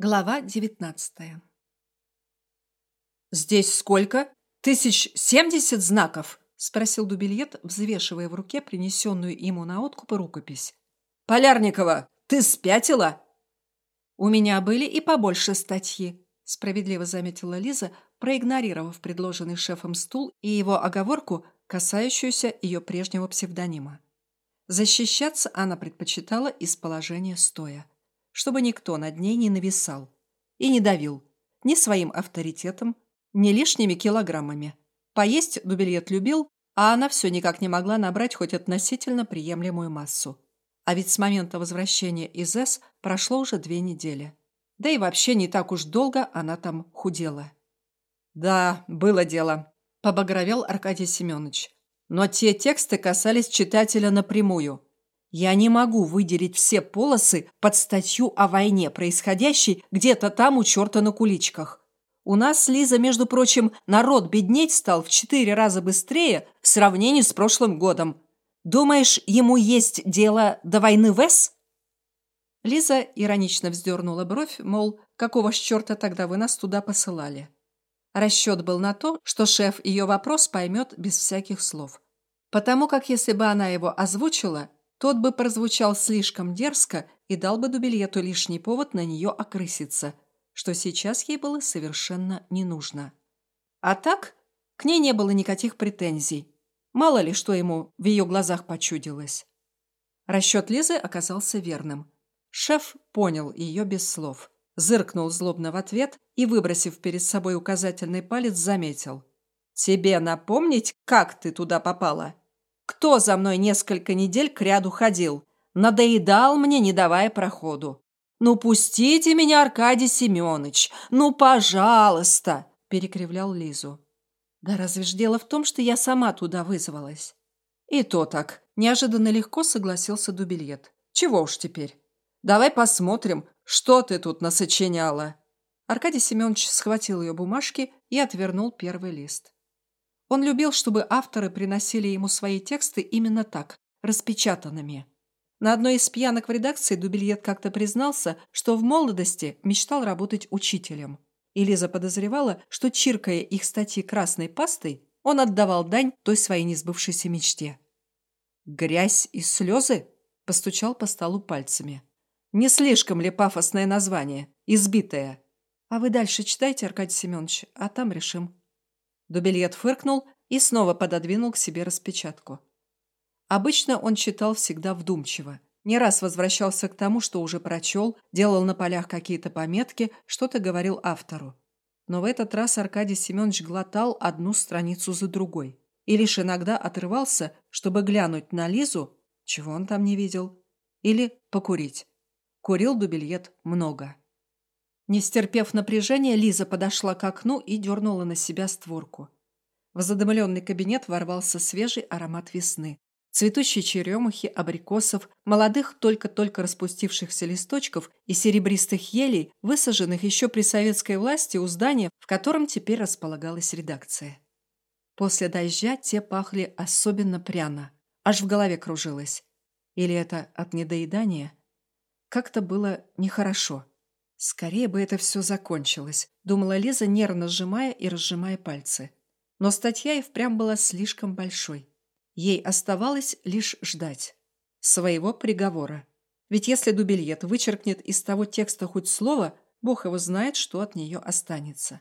Глава девятнадцатая. «Здесь сколько? Тысяч семьдесят знаков?» — спросил Дубильет, взвешивая в руке принесенную ему на откуп рукопись. «Полярникова, ты спятила?» «У меня были и побольше статьи», — справедливо заметила Лиза, проигнорировав предложенный шефом стул и его оговорку, касающуюся ее прежнего псевдонима. Защищаться она предпочитала из положения стоя чтобы никто над ней не нависал и не давил ни своим авторитетом, ни лишними килограммами. Поесть Дубельет любил, а она все никак не могла набрать хоть относительно приемлемую массу. А ведь с момента возвращения из С прошло уже две недели. Да и вообще не так уж долго она там худела. «Да, было дело», – побагровел Аркадий Семенович. «Но те тексты касались читателя напрямую. Я не могу выделить все полосы под статью о войне, происходящей где-то там у черта на куличках. У нас, Лиза, между прочим, народ беднеть стал в четыре раза быстрее в сравнении с прошлым годом. Думаешь, ему есть дело до войны в С? Лиза иронично вздернула бровь, мол, какого ж черта тогда вы нас туда посылали? Расчет был на то, что шеф ее вопрос поймет без всяких слов. Потому как если бы она его озвучила, тот бы прозвучал слишком дерзко и дал бы Дубильету лишний повод на нее окрыситься, что сейчас ей было совершенно не нужно. А так, к ней не было никаких претензий. Мало ли, что ему в ее глазах почудилось. Расчет Лизы оказался верным. Шеф понял ее без слов. Зыркнул злобно в ответ и, выбросив перед собой указательный палец, заметил. «Тебе напомнить, как ты туда попала?» Кто за мной несколько недель кряду ходил? Надоедал мне, не давая проходу. «Ну, пустите меня, Аркадий Семенович! Ну, пожалуйста!» – перекривлял Лизу. «Да разве ж дело в том, что я сама туда вызвалась?» «И то так. Неожиданно легко согласился Дубильет. Чего уж теперь? Давай посмотрим, что ты тут насочиняла». Аркадий Семенович схватил ее бумажки и отвернул первый лист. Он любил, чтобы авторы приносили ему свои тексты именно так, распечатанными. На одной из пьянок в редакции Дубильет как-то признался, что в молодости мечтал работать учителем. И Лиза подозревала, что, чиркая их статьи красной пастой, он отдавал дань той своей несбывшейся мечте. «Грязь и слезы?» – постучал по столу пальцами. «Не слишком ли пафосное название? Избитое?» «А вы дальше читайте, Аркадий Семенович, а там решим». Дубельет фыркнул и снова пододвинул к себе распечатку. Обычно он читал всегда вдумчиво. Не раз возвращался к тому, что уже прочел, делал на полях какие-то пометки, что-то говорил автору. Но в этот раз Аркадий Семенович глотал одну страницу за другой и лишь иногда отрывался, чтобы глянуть на Лизу, чего он там не видел, или покурить. Курил Дубельет много. Не стерпев напряжения, Лиза подошла к окну и дернула на себя створку. В задымленный кабинет ворвался свежий аромат весны. Цветущие черемухи, абрикосов, молодых только-только распустившихся листочков и серебристых елей, высаженных еще при советской власти у здания, в котором теперь располагалась редакция. После дождя те пахли особенно пряно, аж в голове кружилось. Или это от недоедания? Как-то было нехорошо. Скорее бы это все закончилось, думала Лиза, нервно сжимая и разжимая пальцы. Но статья и впрямь была слишком большой. Ей оставалось лишь ждать. Своего приговора. Ведь если Дубельет вычеркнет из того текста хоть слово, бог его знает, что от нее останется.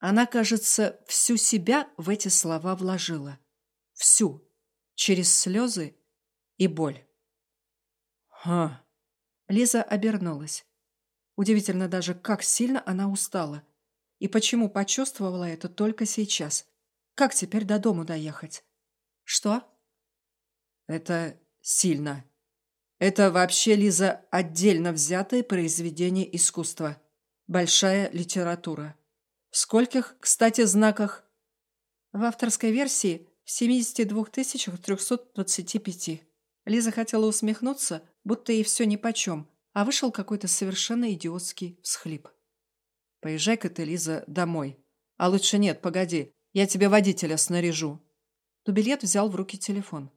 Она, кажется, всю себя в эти слова вложила. Всю. Через слезы и боль. «Ха!» Лиза обернулась. Удивительно даже, как сильно она устала. И почему почувствовала это только сейчас. Как теперь до дому доехать? Что? Это сильно. Это вообще, Лиза, отдельно взятое произведение искусства. Большая литература. В скольких, кстати, знаках? В авторской версии в 72 325. Лиза хотела усмехнуться, будто ей все нипочем, а вышел какой-то совершенно идиотский всхлип. «Поезжай-ка ты, Лиза, домой. А лучше нет, погоди, я тебе водителя снаряжу». Дубилет взял в руки телефон.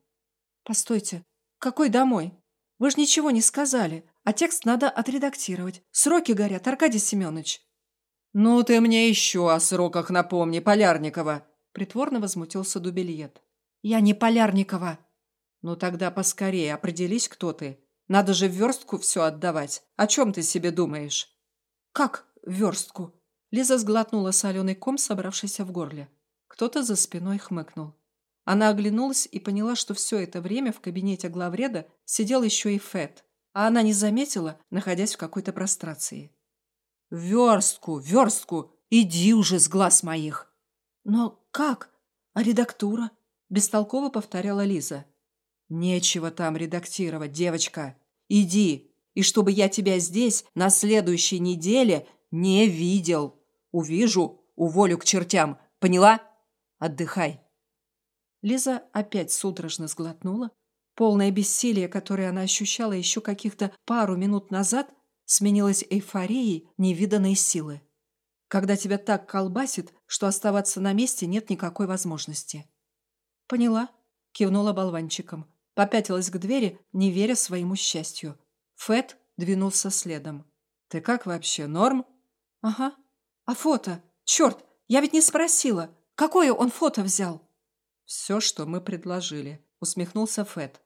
«Постойте, какой домой? Вы же ничего не сказали. а текст надо отредактировать. Сроки горят, Аркадий Семенович». «Ну ты мне еще о сроках напомни, Полярникова!» Притворно возмутился Дубельет. «Я не Полярникова!» «Ну тогда поскорее определись, кто ты. Надо же в верстку все отдавать. О чем ты себе думаешь?» «Как верстку?» Лиза сглотнула соленый ком, собравшийся в горле. Кто-то за спиной хмыкнул. Она оглянулась и поняла, что все это время в кабинете главреда сидел еще и Фэт, а она не заметила, находясь в какой-то прострации. «Верстку, верстку! Иди уже с глаз моих!» «Но как? А редактура?» – бестолково повторяла Лиза. «Нечего там редактировать, девочка. Иди, и чтобы я тебя здесь на следующей неделе не видел. Увижу, уволю к чертям. Поняла? Отдыхай». Лиза опять судорожно сглотнула. Полное бессилие, которое она ощущала еще каких-то пару минут назад, сменилось эйфорией невиданной силы. Когда тебя так колбасит, что оставаться на месте нет никакой возможности. «Поняла», — кивнула болванчиком. Попятилась к двери, не веря своему счастью. Фэт двинулся следом. «Ты как вообще, норм?» «Ага. А фото? Черт, я ведь не спросила. Какое он фото взял?» «Все, что мы предложили», — усмехнулся Фэт.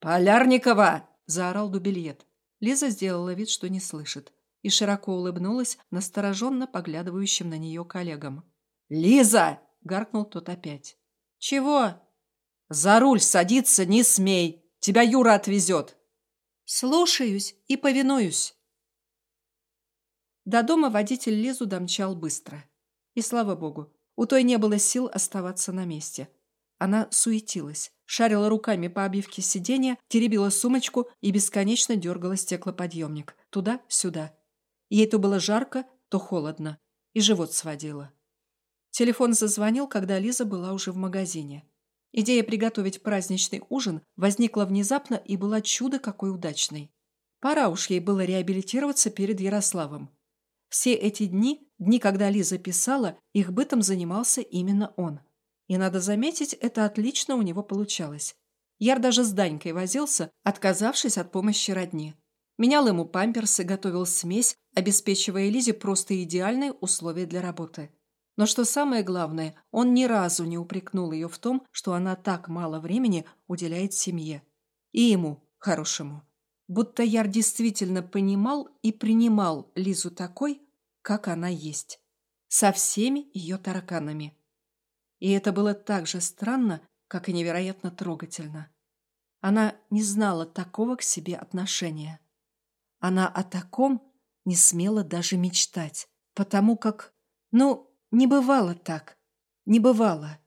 «Полярникова!» — заорал Дубельет. Лиза сделала вид, что не слышит, и широко улыбнулась настороженно поглядывающим на нее коллегам. «Лиза!» — гаркнул тот опять. «Чего?» «За руль садиться не смей! Тебя Юра отвезет!» «Слушаюсь и повинуюсь!» До дома водитель Лизу домчал быстро. И слава богу, у той не было сил оставаться на месте. Она суетилась, шарила руками по обивке сиденья, теребила сумочку и бесконечно дергала стеклоподъемник. Туда-сюда. Ей то было жарко, то холодно. И живот сводило. Телефон зазвонил, когда Лиза была уже в магазине. Идея приготовить праздничный ужин возникла внезапно и была чудо какой удачной. Пора уж ей было реабилитироваться перед Ярославом. Все эти дни, дни, когда Лиза писала, их бытом занимался именно он. И, надо заметить, это отлично у него получалось. Яр даже с Данькой возился, отказавшись от помощи родни. Менял ему памперсы, готовил смесь, обеспечивая Лизе просто идеальные условия для работы. Но что самое главное, он ни разу не упрекнул ее в том, что она так мало времени уделяет семье. И ему, хорошему. Будто Яр действительно понимал и принимал Лизу такой, как она есть. Со всеми ее тараканами. И это было так же странно, как и невероятно трогательно. Она не знала такого к себе отношения. Она о таком не смела даже мечтать, потому как, ну, не бывало так. Не бывало.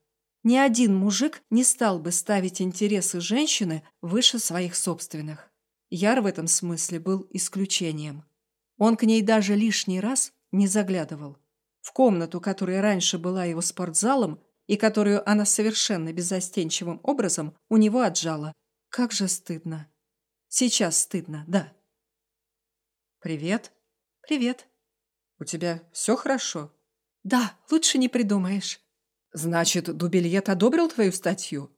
Ни один мужик не стал бы ставить интересы женщины выше своих собственных. Яр в этом смысле был исключением. Он к ней даже лишний раз не заглядывал. В комнату, которая раньше была его спортзалом, и которую она совершенно беззастенчивым образом у него отжала. Как же стыдно. Сейчас стыдно, да. «Привет». «Привет». «У тебя все хорошо?» «Да, лучше не придумаешь». «Значит, Дубельет одобрил твою статью?»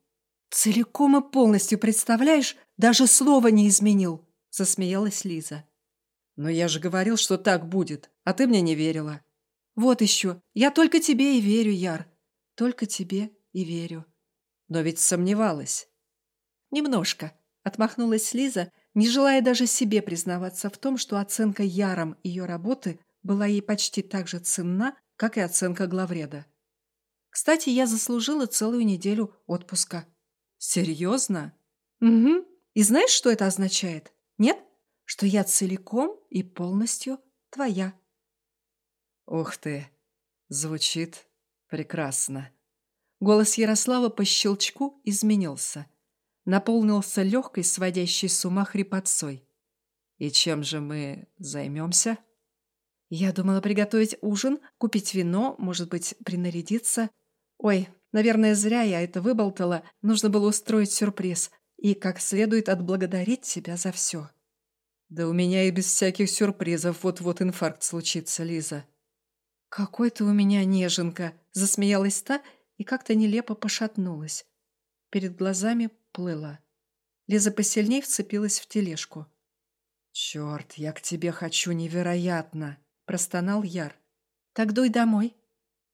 «Целиком и полностью, представляешь, даже слова не изменил», — засмеялась Лиза. «Но я же говорил, что так будет, а ты мне не верила». «Вот еще, я только тебе и верю, Яр. Только тебе и верю. Но ведь сомневалась. Немножко, отмахнулась Лиза, не желая даже себе признаваться в том, что оценка Яром ее работы была ей почти так же ценна, как и оценка главреда. Кстати, я заслужила целую неделю отпуска. Серьезно? Угу. И знаешь, что это означает? Нет? Что я целиком и полностью твоя. Ух ты! Звучит Прекрасно. Голос Ярослава по щелчку изменился. Наполнился легкой, сводящей с ума хрипотцой. И чем же мы займемся? Я думала приготовить ужин, купить вино, может быть, принарядиться. Ой, наверное, зря я это выболтала. Нужно было устроить сюрприз и как следует отблагодарить тебя за все. Да у меня и без всяких сюрпризов вот-вот инфаркт случится, Лиза. «Какой ты у меня неженка!» – засмеялась та и как-то нелепо пошатнулась. Перед глазами плыла. Лиза посильней вцепилась в тележку. «Черт, я к тебе хочу невероятно!» – простонал Яр. «Так дуй домой».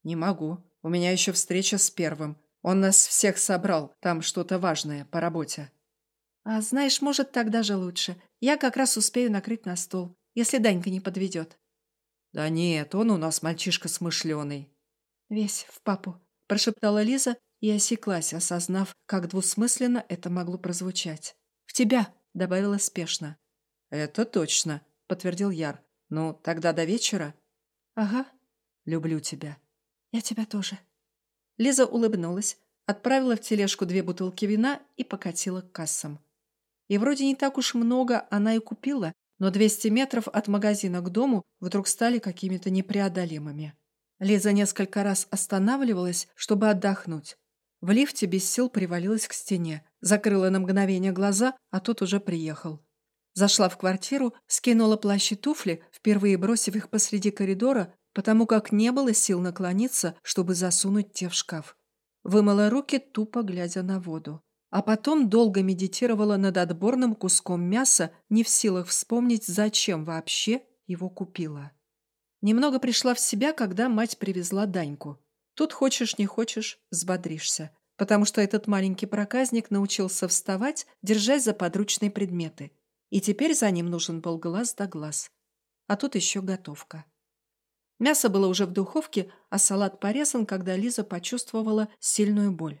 «Не могу. У меня еще встреча с первым. Он нас всех собрал. Там что-то важное по работе». «А знаешь, может, так даже лучше. Я как раз успею накрыть на стол, если Данька не подведет». «Да нет, он у нас мальчишка смышленый». «Весь в папу», – прошептала Лиза и осеклась, осознав, как двусмысленно это могло прозвучать. «В тебя», – добавила спешно. «Это точно», – подтвердил Яр. «Ну, тогда до вечера». «Ага». «Люблю тебя». «Я тебя тоже». Лиза улыбнулась, отправила в тележку две бутылки вина и покатила к кассам. И вроде не так уж много она и купила, но 200 метров от магазина к дому вдруг стали какими-то непреодолимыми. Лиза несколько раз останавливалась, чтобы отдохнуть. В лифте без сил привалилась к стене, закрыла на мгновение глаза, а тот уже приехал. Зашла в квартиру, скинула плащ и туфли, впервые бросив их посреди коридора, потому как не было сил наклониться, чтобы засунуть те в шкаф. Вымыла руки, тупо глядя на воду. А потом долго медитировала над отборным куском мяса, не в силах вспомнить, зачем вообще его купила. Немного пришла в себя, когда мать привезла Даньку. Тут хочешь не хочешь, взбодришься, потому что этот маленький проказник научился вставать, держась за подручные предметы. И теперь за ним нужен был глаз да глаз. А тут еще готовка. Мясо было уже в духовке, а салат порезан, когда Лиза почувствовала сильную боль.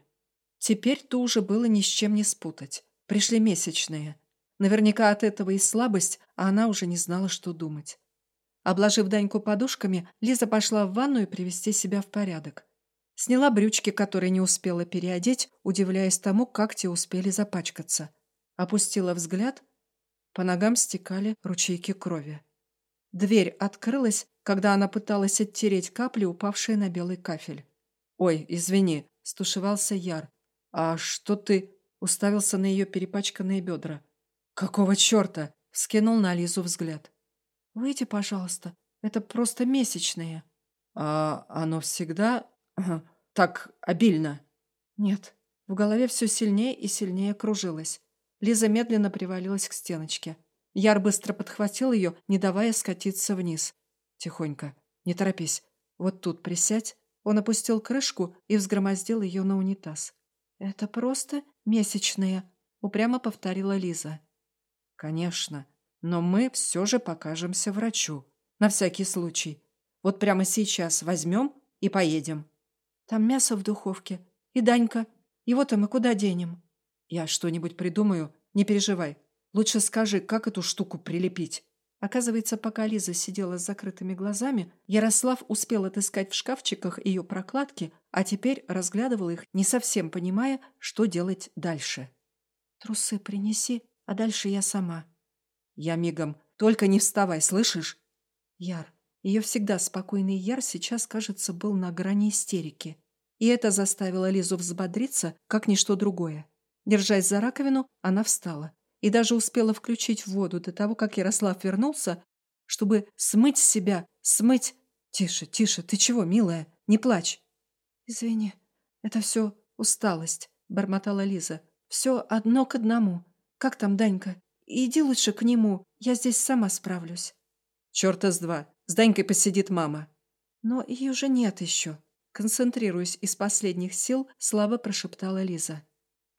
Теперь-то уже было ни с чем не спутать. Пришли месячные. Наверняка от этого и слабость, а она уже не знала, что думать. Обложив Даньку подушками, Лиза пошла в ванную привести себя в порядок. Сняла брючки, которые не успела переодеть, удивляясь тому, как те успели запачкаться. Опустила взгляд. По ногам стекали ручейки крови. Дверь открылась, когда она пыталась оттереть капли, упавшие на белый кафель. «Ой, извини», – стушевался Яр. «А что ты...» – уставился на ее перепачканные бедра. «Какого черта?» – скинул на Лизу взгляд. «Выйди, пожалуйста. Это просто месячные». «А оно всегда... так обильно?» «Нет». В голове все сильнее и сильнее кружилось. Лиза медленно привалилась к стеночке. Яр быстро подхватил ее, не давая скатиться вниз. «Тихонько, не торопись. Вот тут присядь». Он опустил крышку и взгромоздил ее на унитаз. «Это просто месячные», — упрямо повторила Лиза. «Конечно, но мы все же покажемся врачу. На всякий случай. Вот прямо сейчас возьмем и поедем». «Там мясо в духовке. И Данька. Его-то мы куда денем?» «Я что-нибудь придумаю. Не переживай. Лучше скажи, как эту штуку прилепить?» Оказывается, пока Лиза сидела с закрытыми глазами, Ярослав успел отыскать в шкафчиках ее прокладки, а теперь разглядывал их, не совсем понимая, что делать дальше. «Трусы принеси, а дальше я сама». «Я мигом. Только не вставай, слышишь?» Яр. Ее всегда спокойный Яр сейчас, кажется, был на грани истерики. И это заставило Лизу взбодриться, как ничто другое. Держась за раковину, она встала и даже успела включить воду до того, как Ярослав вернулся, чтобы смыть с себя, смыть... Тише, тише, ты чего, милая? Не плачь. Извини, это все усталость, бормотала Лиза. Все одно к одному. Как там Данька? Иди лучше к нему, я здесь сама справлюсь. Черта с два. С Данькой посидит мама. Но ее же нет еще. Концентрируясь из последних сил, слабо прошептала Лиза.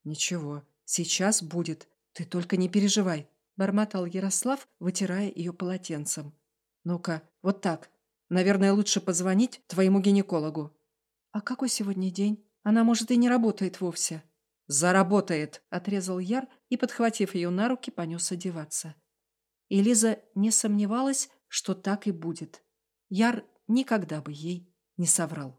Ничего, сейчас будет. «Ты только не переживай», – бормотал Ярослав, вытирая ее полотенцем. «Ну-ка, вот так. Наверное, лучше позвонить твоему гинекологу». «А какой сегодня день? Она, может, и не работает вовсе». «Заработает», – отрезал Яр и, подхватив ее на руки, понес одеваться. И Лиза не сомневалась, что так и будет. Яр никогда бы ей не соврал.